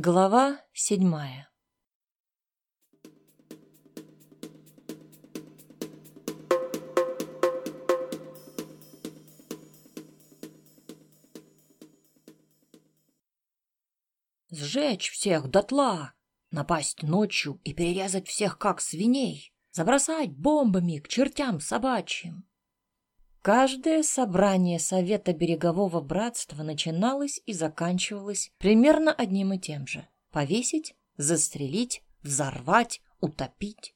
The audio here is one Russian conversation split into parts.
Глава седьмая Сжечь всех дотла, напасть ночью и перерезать всех, как свиней, забросать бомбами к чертям собачьим. Каждое собрание Совета Берегового Братства начиналось и заканчивалось примерно одним и тем же. Повесить, застрелить, взорвать, утопить.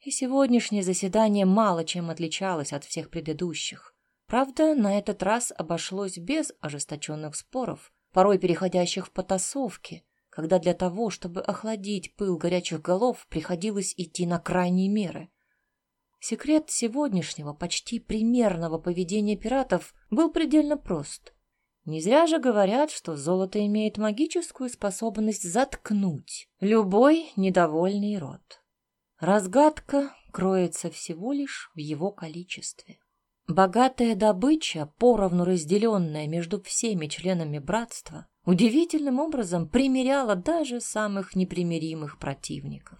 И сегодняшнее заседание мало чем отличалось от всех предыдущих. Правда, на этот раз обошлось без ожесточенных споров, порой переходящих в потасовки, когда для того, чтобы охладить пыл горячих голов, приходилось идти на крайние меры — Секрет сегодняшнего, почти примерного поведения пиратов был предельно прост. Не зря же говорят, что золото имеет магическую способность заткнуть любой недовольный рот. Разгадка кроется всего лишь в его количестве. Богатая добыча, поровну разделенная между всеми членами братства, удивительным образом примиряла даже самых непримиримых противников.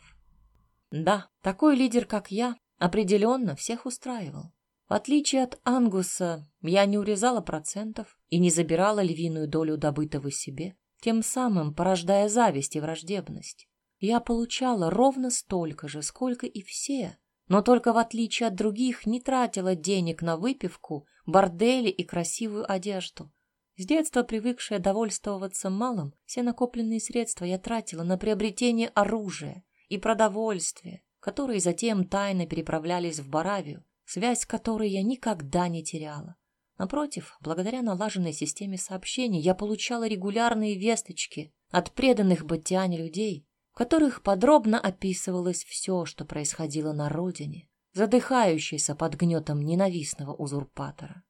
Да, такой лидер, как я, определенно всех устраивал. В отличие от Ангуса, я не урезала процентов и не забирала львиную долю добытого себе, тем самым порождая зависть и враждебность. Я получала ровно столько же, сколько и все, но только в отличие от других не тратила денег на выпивку, бордели и красивую одежду. С детства привыкшая довольствоваться малым, все накопленные средства я тратила на приобретение оружия и продовольствия, которые затем тайно переправлялись в Баравию, связь с которой я никогда не теряла. Напротив, благодаря налаженной системе сообщений, я получала регулярные весточки от преданных Батиане людей, в которых подробно описывалось все, что происходило на родине, задыхающейся под гнетом ненавистного узурпатора.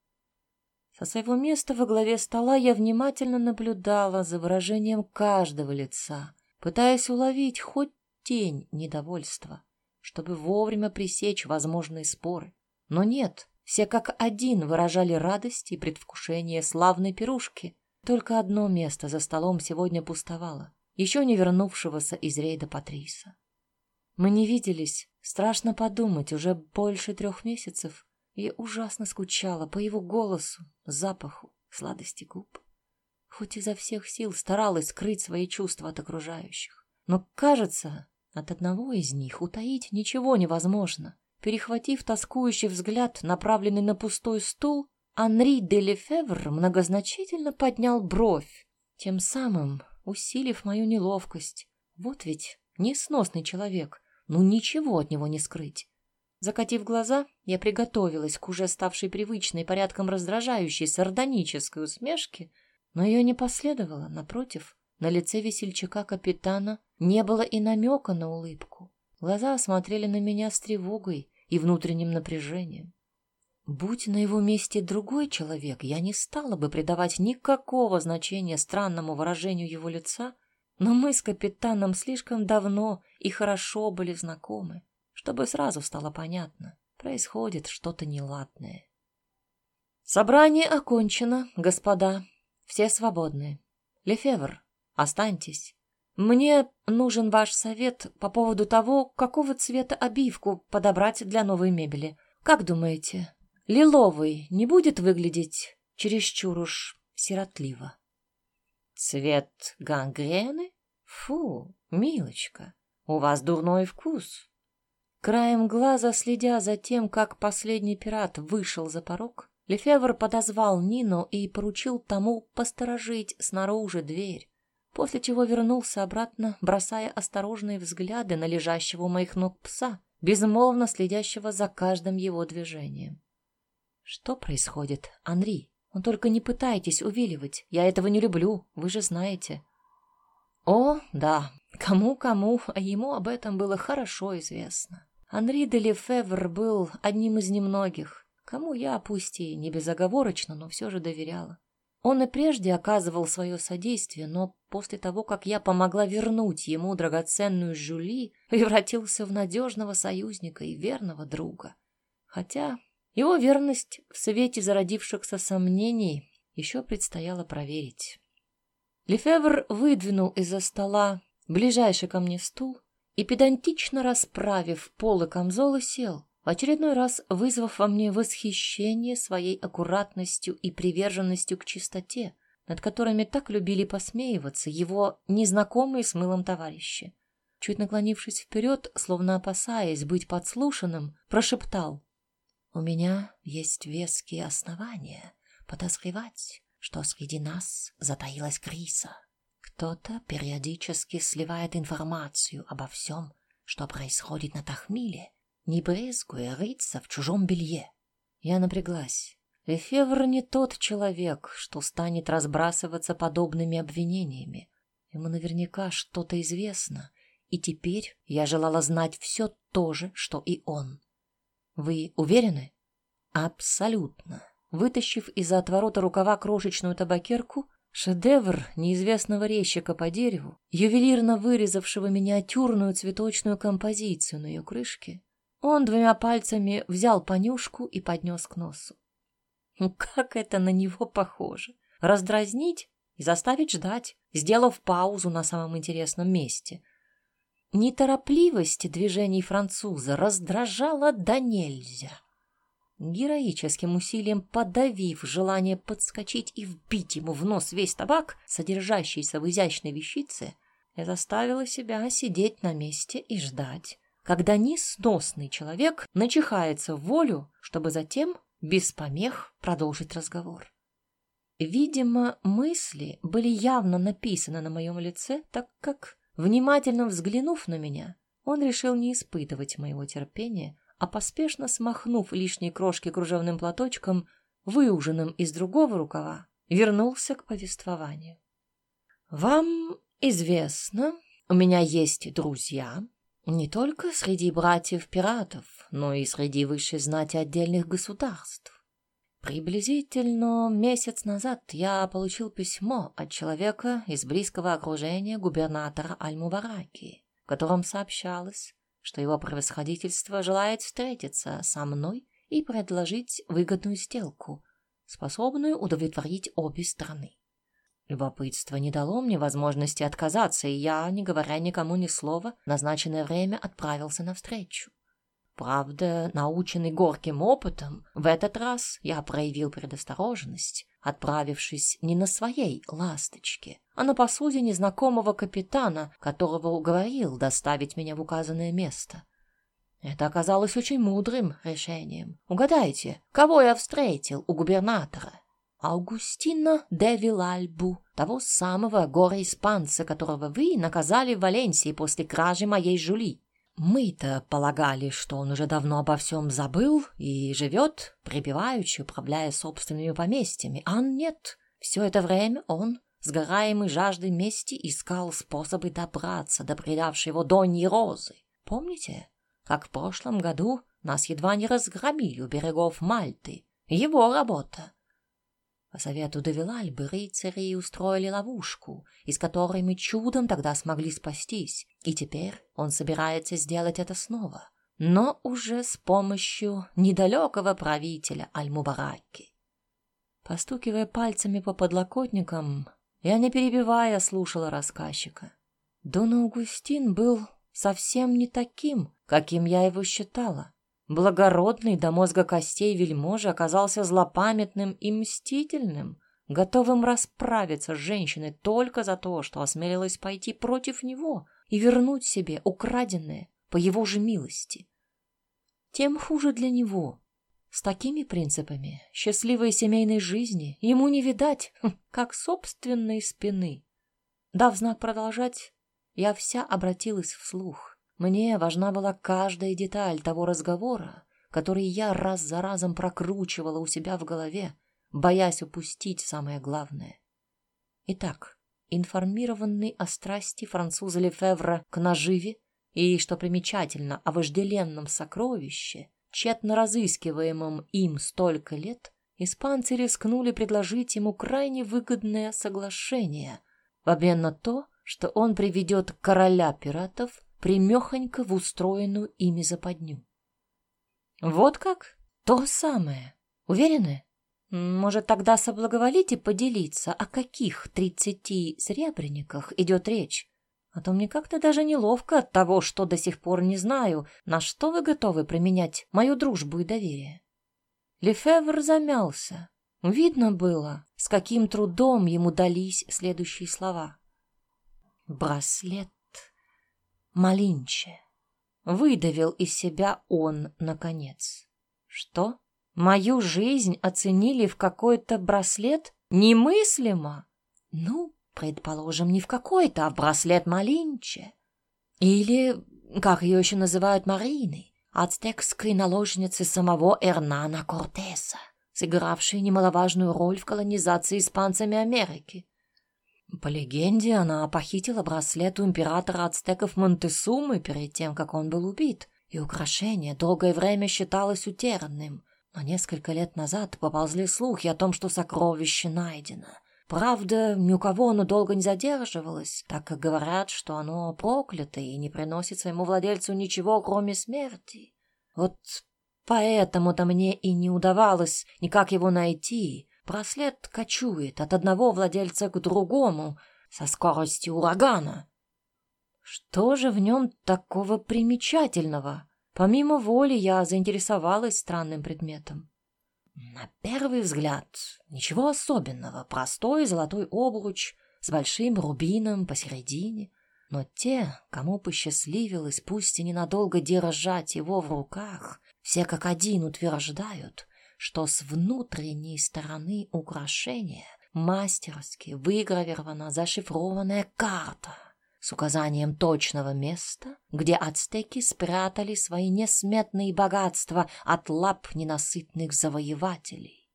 Со своего места во главе стола я внимательно наблюдала за выражением каждого лица, пытаясь уловить хоть тень недовольства чтобы вовремя пресечь возможные споры. Но нет, все как один выражали радость и предвкушение славной пирушки. Только одно место за столом сегодня пустовало, еще не вернувшегося из рейда Патриса. Мы не виделись, страшно подумать, уже больше трех месяцев. Я ужасно скучала по его голосу, запаху, сладости губ. Хоть изо всех сил старалась скрыть свои чувства от окружающих. Но, кажется, от одного из них утаить ничего невозможно. Перехватив тоскующий взгляд, направленный на пустой стул, Анри де Лефевр многозначительно поднял бровь, тем самым усилив мою неловкость. Вот ведь несносный человек, ну ничего от него не скрыть. Закатив глаза, я приготовилась к уже ставшей привычной порядком раздражающей сардонической усмешке, но ее не последовало, напротив, на лице весельчака капитана не было и намека на улыбку. Глаза смотрели на меня с тревогой и внутренним напряжением. Будь на его месте другой человек, я не стала бы придавать никакого значения странному выражению его лица, но мы с капитаном слишком давно и хорошо были знакомы, чтобы сразу стало понятно, происходит что-то неладное. Собрание окончено, господа, все свободны. Лефевр, Останьтесь. Мне нужен ваш совет по поводу того, какого цвета обивку подобрать для новой мебели. Как думаете, лиловый не будет выглядеть чересчур уж сиротливо? Цвет гангрены? Фу, милочка, у вас дурной вкус. Краем глаза, следя за тем, как последний пират вышел за порог, Лефевр подозвал Нину и поручил тому посторожить снаружи дверь после чего вернулся обратно, бросая осторожные взгляды на лежащего у моих ног пса, безмолвно следящего за каждым его движением. «Что происходит, Анри? Он только не пытайтесь увиливать. Я этого не люблю, вы же знаете». О, да, кому-кому, а ему об этом было хорошо известно. Анри де Лефевр был одним из немногих, кому я, пусть и не безоговорочно, но все же доверяла. Он и прежде оказывал свое содействие, но после того, как я помогла вернуть ему драгоценную Жюли, превратился в надежного союзника и верного друга. Хотя его верность в свете зародившихся сомнений еще предстояло проверить. Лефевр выдвинул из-за стола ближайший ко мне стул и, педантично расправив полы камзола, сел, в очередной раз вызвав во мне восхищение своей аккуратностью и приверженностью к чистоте, над которыми так любили посмеиваться его незнакомые с мылом товарищи. Чуть наклонившись вперед, словно опасаясь быть подслушанным, прошептал. «У меня есть веские основания подозревать, что среди нас затаилась Криса. Кто-то периодически сливает информацию обо всем, что происходит на Тахмиле, не брезгуя рыться в чужом белье. Я напряглась. Лефевр не тот человек, что станет разбрасываться подобными обвинениями. Ему наверняка что-то известно, и теперь я желала знать все то же, что и он. Вы уверены? Абсолютно. Вытащив из-за отворота рукава крошечную табакерку, шедевр неизвестного резчика по дереву, ювелирно вырезавшего миниатюрную цветочную композицию на ее крышке, он двумя пальцами взял понюшку и поднес к носу. Ну, как это на него похоже! Раздразнить и заставить ждать, сделав паузу на самом интересном месте. Неторопливость движений француза раздражала до нельзя. Героическим усилием подавив желание подскочить и вбить ему в нос весь табак, содержащийся в изящной вещице, я заставила себя сидеть на месте и ждать, когда несносный человек начихается в волю, чтобы затем без помех продолжить разговор. Видимо, мысли были явно написаны на моем лице, так как, внимательно взглянув на меня, он решил не испытывать моего терпения, а поспешно смахнув лишние крошки кружевным платочком, выуженным из другого рукава, вернулся к повествованию. «Вам известно, у меня есть друзья, не только среди братьев-пиратов, но и среди высшей знати отдельных государств. Приблизительно месяц назад я получил письмо от человека из близкого окружения губернатора Аль-Мубараки, в котором сообщалось, что его превосходительство желает встретиться со мной и предложить выгодную сделку, способную удовлетворить обе страны. Любопытство не дало мне возможности отказаться, и я, не говоря никому ни слова, в назначенное время отправился навстречу. Правда, наученный горьким опытом, в этот раз я проявил предосторожность, отправившись не на своей ласточке, а на посуде незнакомого капитана, которого уговорил доставить меня в указанное место. Это оказалось очень мудрым решением. Угадайте, кого я встретил у губернатора? Аугустина де Вилальбу, того самого гора-испанца, которого вы наказали в Валенсии после кражи моей жули. Мы-то полагали, что он уже давно обо всем забыл и живет, припеваючи, управляя собственными поместьями, а нет. Все это время он, сгораемый жаждой мести, искал способы добраться до предавшей его Доньи Розы. Помните, как в прошлом году нас едва не разгромили у берегов Мальты? Его работа. По совету Девилальбы рыцари устроили ловушку, из которой мы чудом тогда смогли спастись, и теперь он собирается сделать это снова, но уже с помощью недалекого правителя Аль-Мубараки. Постукивая пальцами по подлокотникам, я, не перебивая, слушала рассказчика. Дон Аугустин был совсем не таким, каким я его считала. Благородный до мозга костей вельможа оказался злопамятным и мстительным, готовым расправиться с женщиной только за то, что осмелилась пойти против него и вернуть себе украденное по его же милости. Тем хуже для него. С такими принципами счастливой семейной жизни ему не видать, хм, как собственной спины. Дав знак продолжать, я вся обратилась вслух. Мне важна была каждая деталь того разговора, который я раз за разом прокручивала у себя в голове, боясь упустить самое главное. Итак, информированный о страсти француза Лефевра к наживе и, что примечательно, о вожделенном сокровище, тщетно разыскиваемом им столько лет, испанцы рискнули предложить ему крайне выгодное соглашение в обмен на то, что он приведет короля пиратов примехонько в устроенную ими западню. Вот как? То самое. Уверены? Может, тогда соблаговолите поделиться, о каких тридцати серебряниках идет речь? А то мне как-то даже неловко от того, что до сих пор не знаю, на что вы готовы применять мою дружбу и доверие. Лефевр замялся. Видно было, с каким трудом ему дались следующие слова. «Браслет Малинче», — выдавил из себя он, наконец. «Что?» Мою жизнь оценили в какой-то браслет? Немыслимо! Ну, предположим, не в какой-то, а в браслет Малинче. Или, как ее еще называют, Марины, ацтекской наложницы самого Эрнана Кортеса, сыгравшей немаловажную роль в колонизации испанцами Америки. По легенде, она похитила браслет у императора ацтеков Монтесумы перед тем, как он был убит, и украшение долгое время считалось утерянным — но несколько лет назад поползли слухи о том, что сокровище найдено. Правда, ни у кого оно долго не задерживалось, так как говорят, что оно проклято и не приносит своему владельцу ничего, кроме смерти. Вот поэтому-то мне и не удавалось никак его найти. Браслет кочует от одного владельца к другому со скоростью урагана. Что же в нем такого примечательного? Помимо воли я заинтересовалась странным предметом. На первый взгляд ничего особенного, простой золотой обруч с большим рубином посередине, но те, кому посчастливилось пусть и ненадолго держать его в руках, все как один утверждают, что с внутренней стороны украшения мастерски выгравирована зашифрованная карта — с указанием точного места, где ацтеки спрятали свои несметные богатства от лап ненасытных завоевателей.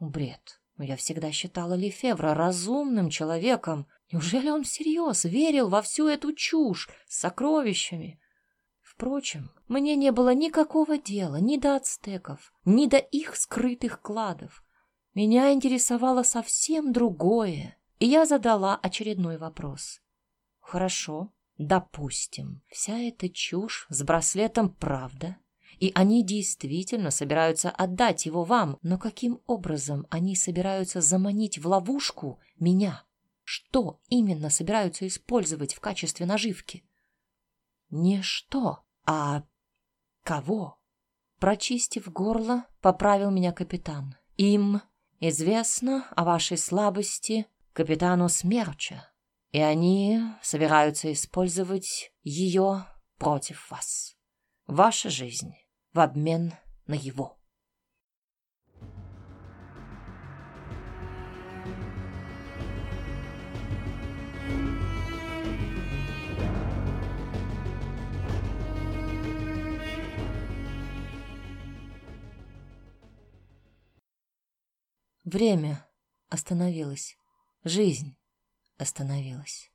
Бред. Я всегда считала Лефевра разумным человеком. Неужели он всерьез верил во всю эту чушь с сокровищами? Впрочем, мне не было никакого дела ни до ацтеков, ни до их скрытых кладов. Меня интересовало совсем другое, и я задала очередной вопрос. Хорошо, допустим, вся эта чушь с браслетом правда, и они действительно собираются отдать его вам, но каким образом они собираются заманить в ловушку меня? Что именно собираются использовать в качестве наживки? Не что, а кого? Прочистив горло, поправил меня капитан. Им известно о вашей слабости капитану Смерча и они собираются использовать ее против вас. Ваша жизнь в обмен на его. Время остановилось. Жизнь остановилась.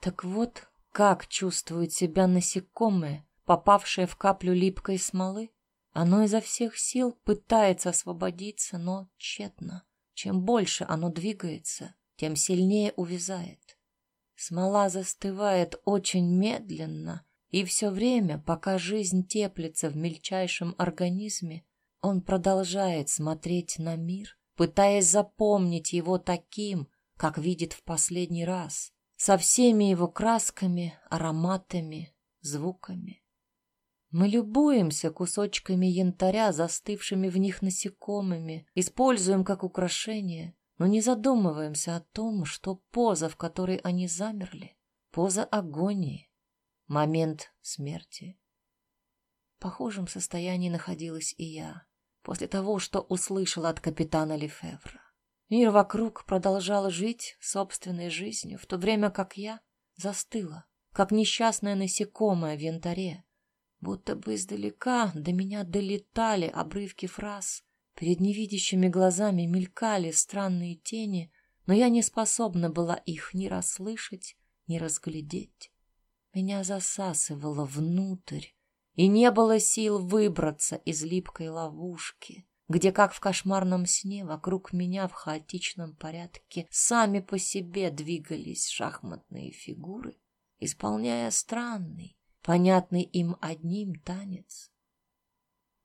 Так вот, как чувствует себя насекомое, попавшее в каплю липкой смолы? Оно изо всех сил пытается освободиться, но тщетно. Чем больше оно двигается, тем сильнее увязает. Смола застывает очень медленно, и все время, пока жизнь теплится в мельчайшем организме, он продолжает смотреть на мир, пытаясь запомнить его таким, как видит в последний раз, со всеми его красками, ароматами, звуками. Мы любуемся кусочками янтаря, застывшими в них насекомыми, используем как украшение, но не задумываемся о том, что поза, в которой они замерли, поза агонии, момент смерти. В похожем состоянии находилась и я, после того, что услышала от капитана Лефевра. Мир вокруг продолжал жить собственной жизнью, в то время как я застыла, как несчастное насекомое в янтаре. Будто бы издалека до меня долетали обрывки фраз. Перед невидящими глазами мелькали странные тени, но я не способна была их ни расслышать, ни разглядеть. Меня засасывало внутрь, и не было сил выбраться из липкой ловушки где, как в кошмарном сне, вокруг меня в хаотичном порядке сами по себе двигались шахматные фигуры, исполняя странный, понятный им одним танец.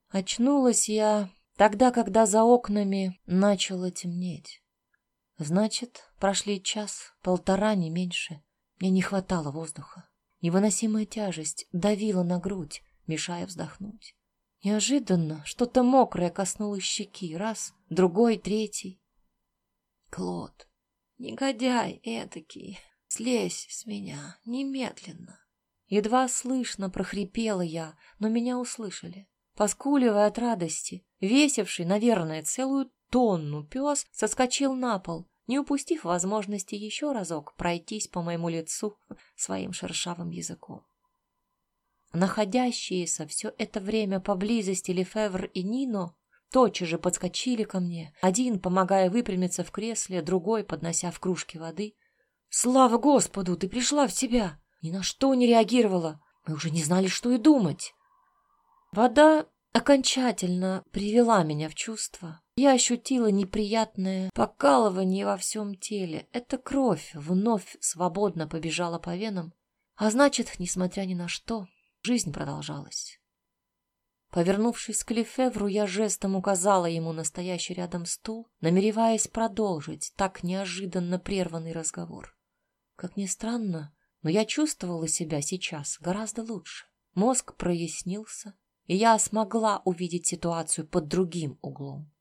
Очнулась я Тогда, когда за окнами начало темнеть. Значит, прошли час, полтора, не меньше. Мне не хватало воздуха. Невыносимая тяжесть давила на грудь, мешая вздохнуть. Неожиданно что-то мокрое коснулось щеки. Раз, другой, третий. Клод, негодяй этакий, слезь с меня немедленно. Едва слышно прохрипела я, но меня услышали. Поскуливая от радости, весивший, наверное, целую тонну пес соскочил на пол, не упустив возможности еще разок пройтись по моему лицу своим шершавым языком. Находящиеся все это время поблизости Лефевр и Нино тотчас же подскочили ко мне, один помогая выпрямиться в кресле, другой поднося в кружке воды. «Слава Господу, ты пришла в себя!» Ни на что не реагировала. Мы уже не знали, что и думать. Вода окончательно привела меня в чувство. Я ощутила неприятное покалывание во всем теле. Эта кровь вновь свободно побежала по венам. А значит, несмотря ни на что, жизнь продолжалась. Повернувшись к Лефевру, я жестом указала ему настоящий рядом стул, намереваясь продолжить так неожиданно прерванный разговор. Как ни странно, но я чувствовала себя сейчас гораздо лучше. Мозг прояснился, и я смогла увидеть ситуацию под другим углом.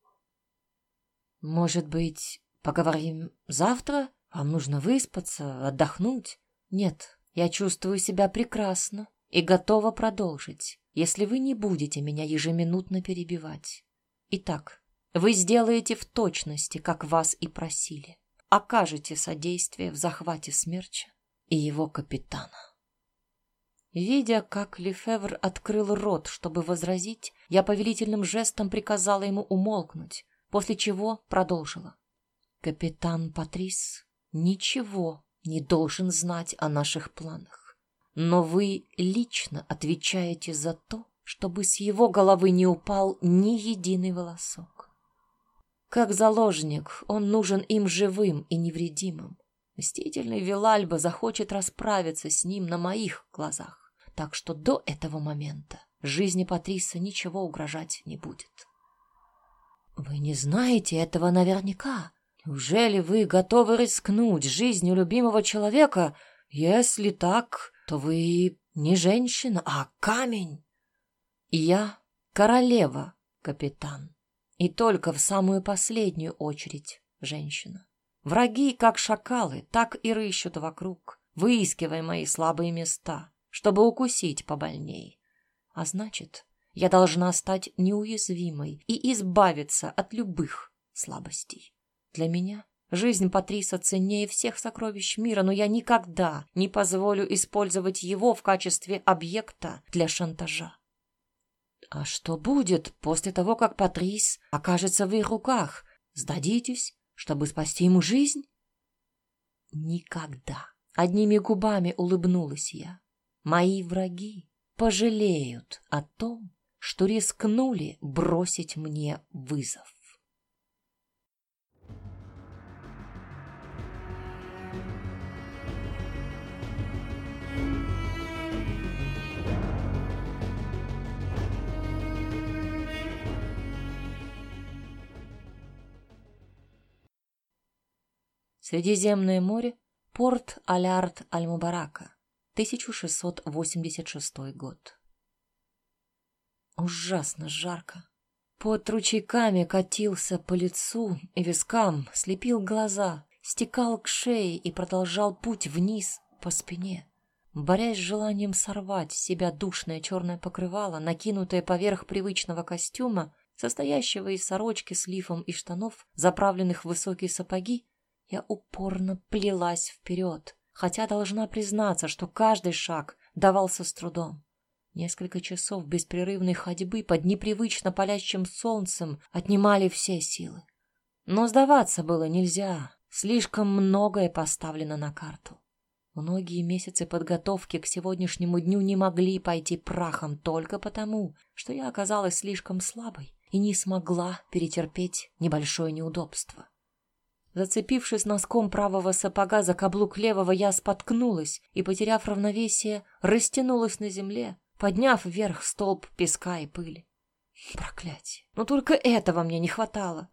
Может быть, поговорим завтра? Вам нужно выспаться, отдохнуть? Нет, я чувствую себя прекрасно и готова продолжить, если вы не будете меня ежеминутно перебивать. Итак, вы сделаете в точности, как вас и просили. Окажете содействие в захвате смерча и его капитана. Видя, как Лефевр открыл рот, чтобы возразить, я повелительным жестом приказала ему умолкнуть, после чего продолжила. Капитан Патрис ничего не должен знать о наших планах, но вы лично отвечаете за то, чтобы с его головы не упал ни единый волосок. Как заложник он нужен им живым и невредимым. Мстительный Вилальба захочет расправиться с ним на моих глазах так что до этого момента жизни Патриса ничего угрожать не будет. Вы не знаете этого наверняка. Неужели вы готовы рискнуть жизнью любимого человека? Если так, то вы не женщина, а камень. Я королева, капитан. И только в самую последнюю очередь женщина. Враги, как шакалы, так и рыщут вокруг, выискивая мои слабые места чтобы укусить побольней. А значит, я должна стать неуязвимой и избавиться от любых слабостей. Для меня жизнь Патриса ценнее всех сокровищ мира, но я никогда не позволю использовать его в качестве объекта для шантажа. А что будет после того, как Патрис окажется в их руках? Сдадитесь, чтобы спасти ему жизнь? Никогда. Одними губами улыбнулась я. Мои враги пожалеют о том, что рискнули бросить мне вызов. Средиземное море, порт Алярд-Аль-Мубарака. 1686 год. Ужасно жарко. Под ручейками катился по лицу и вискам, слепил глаза, стекал к шее и продолжал путь вниз по спине. Борясь с желанием сорвать с себя душное черное покрывало, накинутое поверх привычного костюма, состоящего из сорочки с лифом и штанов, заправленных в высокие сапоги, я упорно плелась вперед, хотя должна признаться, что каждый шаг давался с трудом. Несколько часов беспрерывной ходьбы под непривычно палящим солнцем отнимали все силы. Но сдаваться было нельзя, слишком многое поставлено на карту. Многие месяцы подготовки к сегодняшнему дню не могли пойти прахом только потому, что я оказалась слишком слабой и не смогла перетерпеть небольшое неудобство. Зацепившись носком правого сапога за каблук левого, я споткнулась и, потеряв равновесие, растянулась на земле, подняв вверх столб песка и пыли. Проклятие. Но только этого мне не хватало.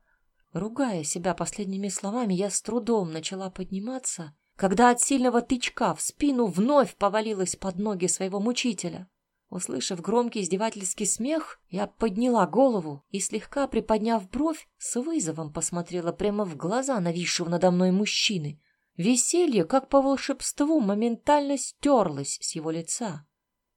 Ругая себя последними словами, я с трудом начала подниматься, когда от сильного тычка в спину вновь повалилась под ноги своего мучителя. Услышав громкий издевательский смех, я подняла голову и, слегка приподняв бровь, с вызовом посмотрела прямо в глаза нависшего надо мной мужчины. Веселье, как по волшебству, моментально стерлось с его лица.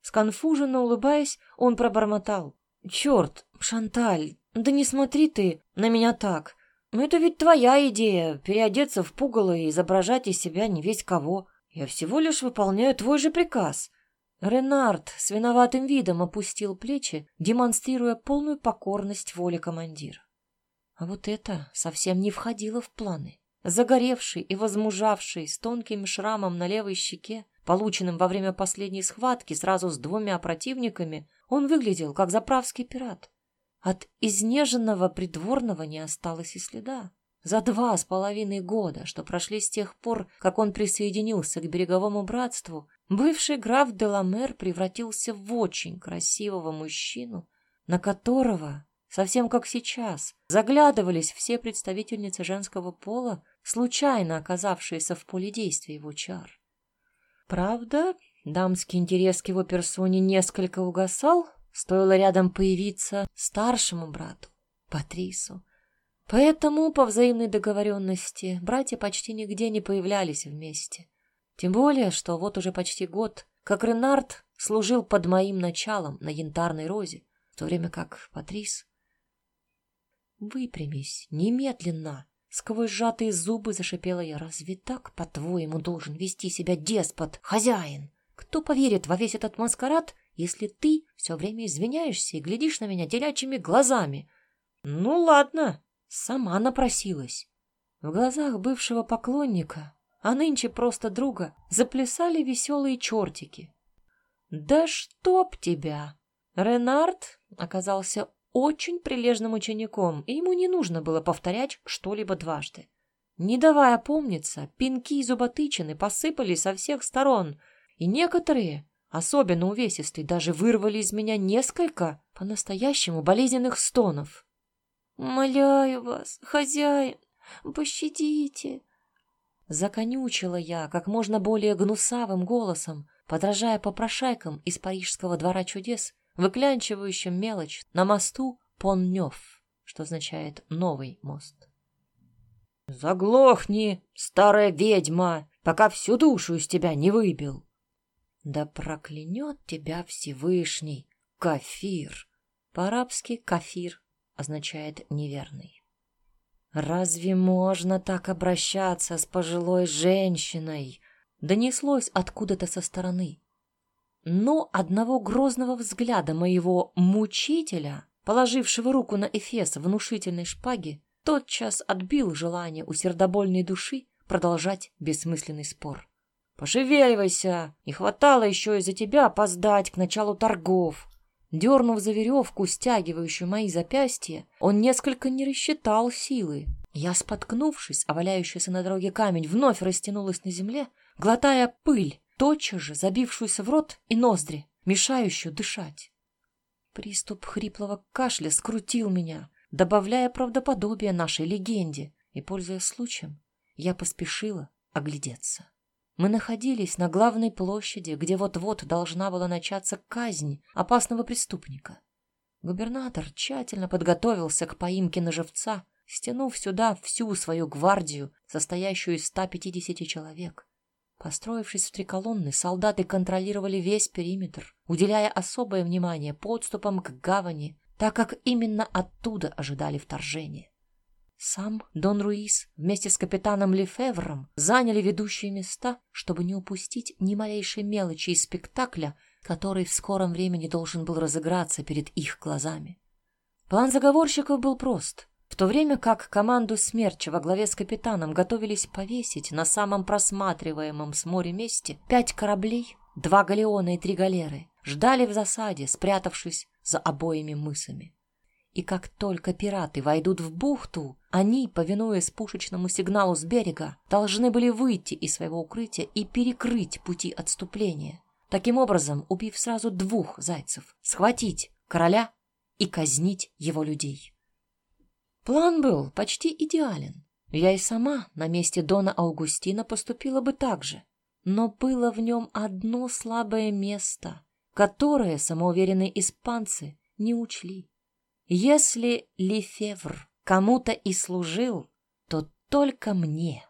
Сконфуженно улыбаясь, он пробормотал. «Черт, Шанталь, да не смотри ты на меня так. Это ведь твоя идея — переодеться в пугало и изображать из себя не весь кого. Я всего лишь выполняю твой же приказ». Ренард с виноватым видом опустил плечи, демонстрируя полную покорность воле командира. А вот это совсем не входило в планы. Загоревший и возмужавший, с тонким шрамом на левой щеке, полученным во время последней схватки сразу с двумя противниками, он выглядел как заправский пират. От изнеженного придворного не осталось и следа. За два с половиной года, что прошли с тех пор, как он присоединился к береговому братству, бывший граф Деламер превратился в очень красивого мужчину, на которого, совсем как сейчас, заглядывались все представительницы женского пола, случайно оказавшиеся в поле действия его чар. Правда, дамский интерес к его персоне несколько угасал, стоило рядом появиться старшему брату, Патрису. Поэтому, по взаимной договоренности, братья почти нигде не появлялись вместе. Тем более, что вот уже почти год, как Ренард служил под моим началом на янтарной розе, в то время как Патрис... «Выпрямись, немедленно!» Сквозь сжатые зубы зашипела я. «Разве так, по-твоему, должен вести себя деспот, хозяин? Кто поверит во весь этот маскарад, если ты все время извиняешься и глядишь на меня телячьими глазами?» «Ну, ладно, сама напросилась». В глазах бывшего поклонника, а нынче просто друга, заплясали веселые чертики. «Да чтоб тебя!» Ренард оказался очень прилежным учеником, и ему не нужно было повторять что-либо дважды. Не давая помниться, пинки и зуботычины посыпались со всех сторон, и некоторые, особенно увесистые, даже вырвали из меня несколько по-настоящему болезненных стонов. «Моляю вас, хозяин, пощадите!» Законючила я как можно более гнусавым голосом, подражая попрошайкам из парижского двора чудес, выклянчивающим мелочь на мосту Поннёв, что означает «новый мост». «Заглохни, старая ведьма, пока всю душу из тебя не выбил!» «Да проклянет тебя Всевышний, кафир!» По-арабски «кафир» означает «неверный». «Разве можно так обращаться с пожилой женщиной?» Донеслось откуда-то со стороны. Но одного грозного взгляда моего мучителя, положившего руку на эфес внушительной шпаги, тотчас отбил желание у сердобольной души продолжать бессмысленный спор. «Пошевеливайся! Не хватало еще из-за тебя опоздать к началу торгов!» Дернув за веревку, стягивающую мои запястья, он несколько не рассчитал силы. Я, споткнувшись, валяющийся на дороге камень, вновь растянулась на земле, глотая пыль, тотчас же забившуюся в рот и ноздри, мешающую дышать. Приступ хриплого кашля скрутил меня, добавляя правдоподобие нашей легенде, и, пользуясь случаем, я поспешила оглядеться. Мы находились на главной площади, где вот-вот должна была начаться казнь опасного преступника. Губернатор тщательно подготовился к поимке на живца, стянув сюда всю свою гвардию, состоящую из 150 человек. Построившись в три колонны, солдаты контролировали весь периметр, уделяя особое внимание подступам к гавани, так как именно оттуда ожидали вторжения. Сам Дон Руис вместе с капитаном Лефевром заняли ведущие места, чтобы не упустить ни малейшей мелочи из спектакля, который в скором времени должен был разыграться перед их глазами. План заговорщиков был прост. В то время как команду смерча во главе с капитаном готовились повесить на самом просматриваемом с моря месте пять кораблей, два галеона и три галеры, ждали в засаде, спрятавшись за обоими мысами. И как только пираты войдут в бухту, они, повинуясь пушечному сигналу с берега, должны были выйти из своего укрытия и перекрыть пути отступления. Таким образом, убив сразу двух зайцев, схватить короля и казнить его людей. План был почти идеален. Я и сама на месте Дона Аугустина поступила бы так же. Но было в нем одно слабое место, которое самоуверенные испанцы не учли. Если Лефевр кому-то и служил, то только мне.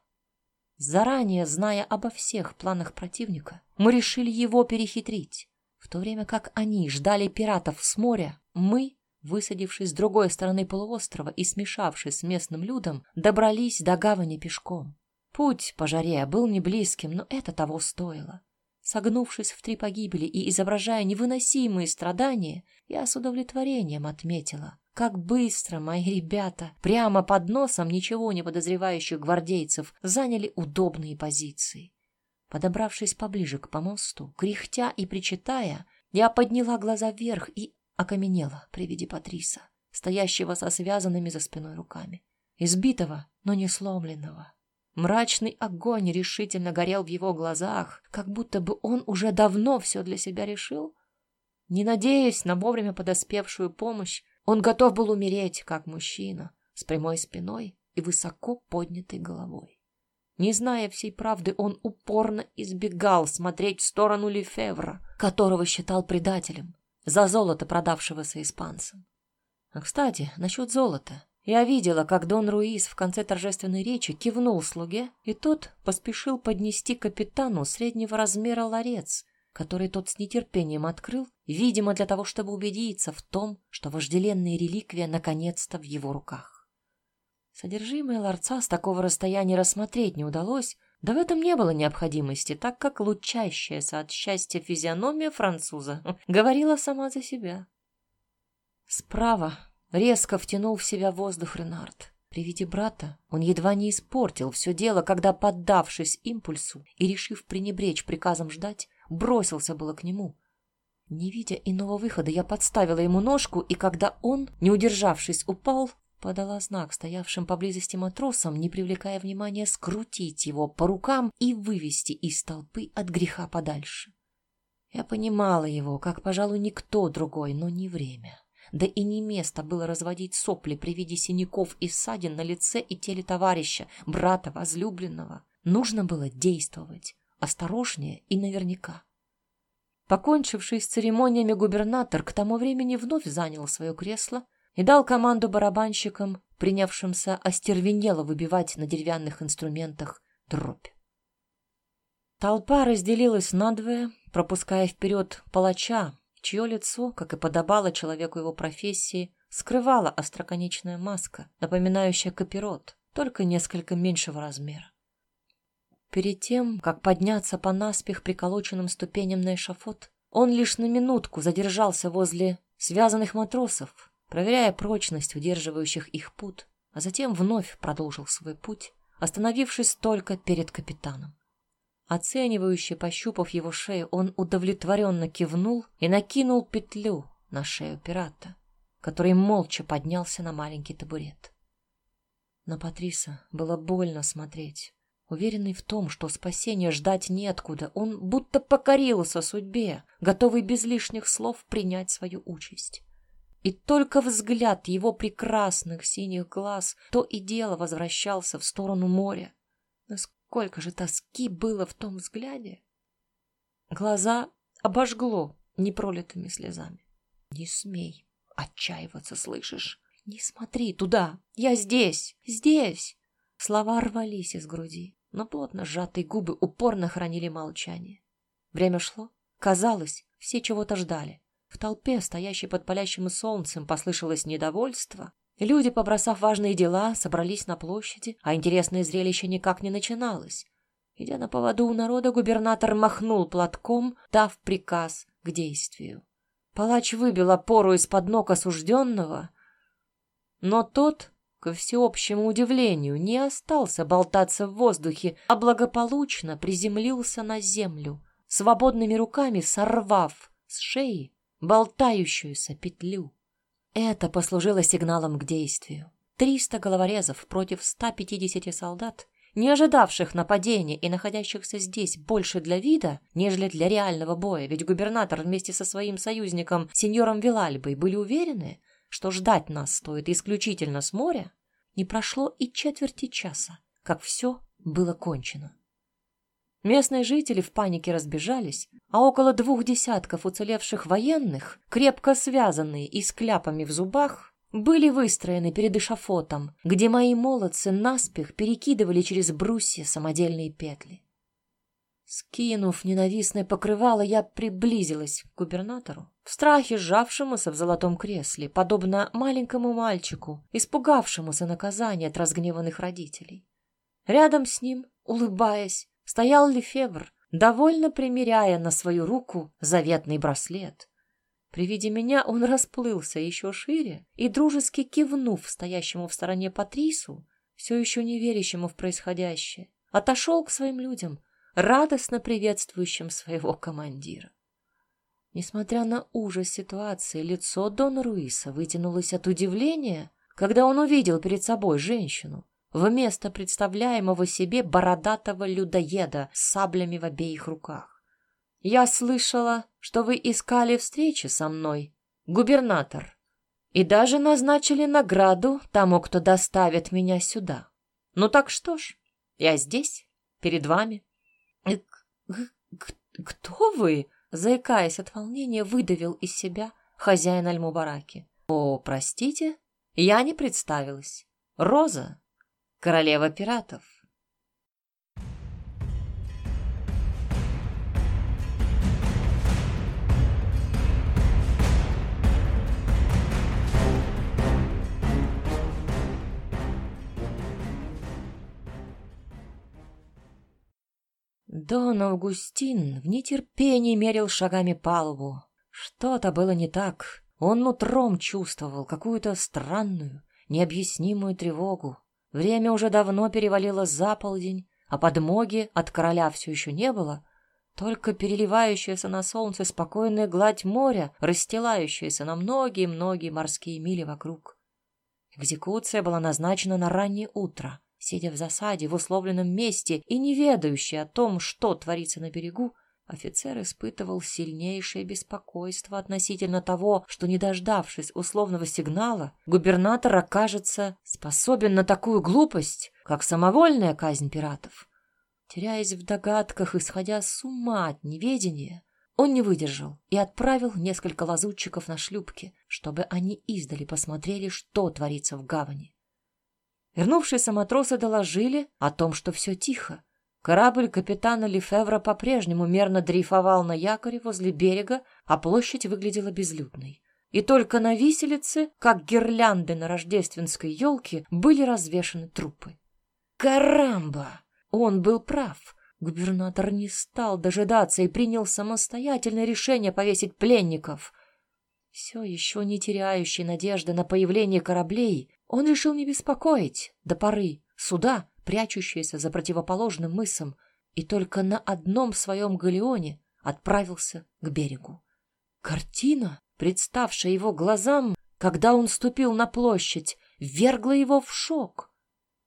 Заранее зная обо всех планах противника, мы решили его перехитрить. В то время как они ждали пиратов с моря, мы, высадившись с другой стороны полуострова и смешавшись с местным людом, добрались до гавани пешком. Путь по жаре был не близким, но это того стоило. Согнувшись в три погибели и изображая невыносимые страдания, я с удовлетворением отметила, как быстро мои ребята прямо под носом ничего не подозревающих гвардейцев заняли удобные позиции. Подобравшись поближе к помосту, кряхтя и причитая, я подняла глаза вверх и окаменела при виде Патриса, стоящего со связанными за спиной руками, избитого, но не сломленного. Мрачный огонь решительно горел в его глазах, как будто бы он уже давно все для себя решил. Не надеясь на вовремя подоспевшую помощь, он готов был умереть, как мужчина, с прямой спиной и высоко поднятой головой. Не зная всей правды, он упорно избегал смотреть в сторону Лефевра, которого считал предателем, за золото продавшегося испанцам. А, кстати, насчет золота. Я видела, как Дон Руис в конце торжественной речи кивнул слуге, и тот поспешил поднести капитану среднего размера ларец, который тот с нетерпением открыл, видимо, для того, чтобы убедиться в том, что вожделенная реликвия наконец-то в его руках. Содержимое ларца с такого расстояния рассмотреть не удалось, да в этом не было необходимости, так как лучащаяся от счастья физиономия француза говорила сама за себя. Справа резко втянул в себя воздух Ренард. При виде брата он едва не испортил все дело, когда, поддавшись импульсу и решив пренебречь приказом ждать, бросился было к нему. Не видя иного выхода, я подставила ему ножку, и когда он, не удержавшись, упал, подала знак стоявшим поблизости матросам, не привлекая внимания, скрутить его по рукам и вывести из толпы от греха подальше. Я понимала его, как, пожалуй, никто другой, но не время. Да и не место было разводить сопли при виде синяков и ссадин на лице и теле товарища, брата возлюбленного. Нужно было действовать осторожнее и наверняка. Покончивший с церемониями губернатор к тому времени вновь занял свое кресло, и дал команду барабанщикам, принявшимся остервенело выбивать на деревянных инструментах дробь. Толпа разделилась надвое, пропуская вперед палача, чье лицо, как и подобало человеку его профессии, скрывала остроконечная маска, напоминающая капирот, только несколько меньшего размера. Перед тем, как подняться по наспех приколоченным ступеням на эшафот, он лишь на минутку задержался возле связанных матросов, проверяя прочность удерживающих их пут, а затем вновь продолжил свой путь, остановившись только перед капитаном. Оценивающе пощупав его шею, он удовлетворенно кивнул и накинул петлю на шею пирата, который молча поднялся на маленький табурет. На Патриса было больно смотреть. Уверенный в том, что спасения ждать неоткуда, он будто покорился судьбе, готовый без лишних слов принять свою участь и только взгляд его прекрасных синих глаз то и дело возвращался в сторону моря. Насколько же тоски было в том взгляде! Глаза обожгло непролитыми слезами. Не смей отчаиваться, слышишь? Не смотри туда, я здесь, здесь! Слова рвались из груди, но плотно сжатые губы упорно хранили молчание. Время шло. Казалось, все чего-то ждали. В толпе, стоящей под палящим солнцем, послышалось недовольство. Люди, побросав важные дела, собрались на площади, а интересное зрелище никак не начиналось. Идя на поводу у народа, губернатор махнул платком, дав приказ к действию. Палач выбил опору из-под ног осужденного, но тот, ко всеобщему удивлению, не остался болтаться в воздухе, а благополучно приземлился на землю, свободными руками сорвав с шеи болтающуюся петлю. Это послужило сигналом к действию. Триста головорезов против 150 солдат, не ожидавших нападения и находящихся здесь больше для вида, нежели для реального боя, ведь губернатор вместе со своим союзником, сеньором Вилальбой, были уверены, что ждать нас стоит исключительно с моря, не прошло и четверти часа, как все было кончено. Местные жители в панике разбежались, а около двух десятков уцелевших военных, крепко связанные и с кляпами в зубах, были выстроены перед эшафотом, где мои молодцы наспех перекидывали через брусья самодельные петли. Скинув ненавистное покрывало, я приблизилась к губернатору, в страхе сжавшемуся в золотом кресле, подобно маленькому мальчику, испугавшемуся наказания от разгневанных родителей. Рядом с ним, улыбаясь, стоял Лефевр, довольно примеряя на свою руку заветный браслет. При виде меня он расплылся еще шире и, дружески кивнув стоящему в стороне Патрису, все еще не верящему в происходящее, отошел к своим людям, радостно приветствующим своего командира. Несмотря на ужас ситуации, лицо Дона Руиса вытянулось от удивления, когда он увидел перед собой женщину, вместо представляемого себе бородатого людоеда с саблями в обеих руках. «Я слышала, что вы искали встречи со мной, губернатор, и даже назначили награду тому, кто доставит меня сюда. Ну так что ж, я здесь, перед вами». «Кто вы?» — заикаясь от волнения, выдавил из себя хозяин Альмубараки. «О, простите, я не представилась. Роза, королева пиратов. Дон Августин в нетерпении мерил шагами палубу. Что-то было не так. Он нутром чувствовал какую-то странную, необъяснимую тревогу. Время уже давно перевалило за полдень, а подмоги от короля все еще не было, только переливающаяся на солнце спокойная гладь моря, расстилающаяся на многие-многие морские мили вокруг. Экзекуция была назначена на раннее утро. Сидя в засаде в условленном месте и не ведающий о том, что творится на берегу, Офицер испытывал сильнейшее беспокойство относительно того, что, не дождавшись условного сигнала, губернатор окажется способен на такую глупость, как самовольная казнь пиратов. Теряясь в догадках и сходя с ума от неведения, он не выдержал и отправил несколько лазутчиков на шлюпки, чтобы они издали посмотрели, что творится в гавани. Вернувшиеся матросы доложили о том, что все тихо, Корабль капитана Лефевра по-прежнему мерно дрейфовал на якоре возле берега, а площадь выглядела безлюдной. И только на виселице, как гирлянды на рождественской елке, были развешаны трупы. Карамба! Он был прав. Губернатор не стал дожидаться и принял самостоятельное решение повесить пленников. Все еще не теряющий надежды на появление кораблей, он решил не беспокоить до поры суда, прячущаяся за противоположным мысом, и только на одном своем галеоне отправился к берегу. Картина, представшая его глазам, когда он ступил на площадь, вергла его в шок.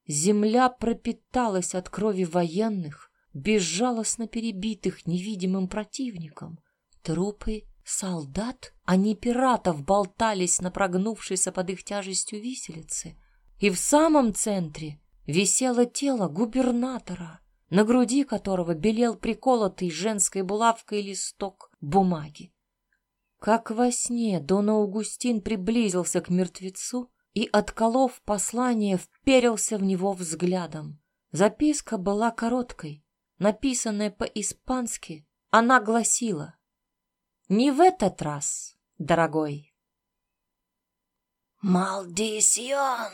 Земля пропиталась от крови военных, безжалостно перебитых невидимым противником. Трупы солдат, а не пиратов, болтались на прогнувшейся под их тяжестью виселице. И в самом центре висело тело губернатора, на груди которого белел приколотый женской булавкой листок бумаги. Как во сне Дон Аугустин приблизился к мертвецу и, отколов послание, вперился в него взглядом. Записка была короткой, написанная по-испански. Она гласила «Не в этот раз, дорогой». «Малдисьон!»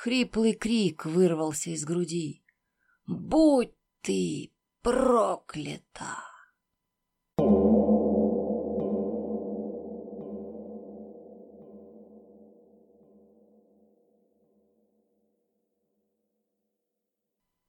Хриплый крик вырвался из груди. «Будь ты проклята!»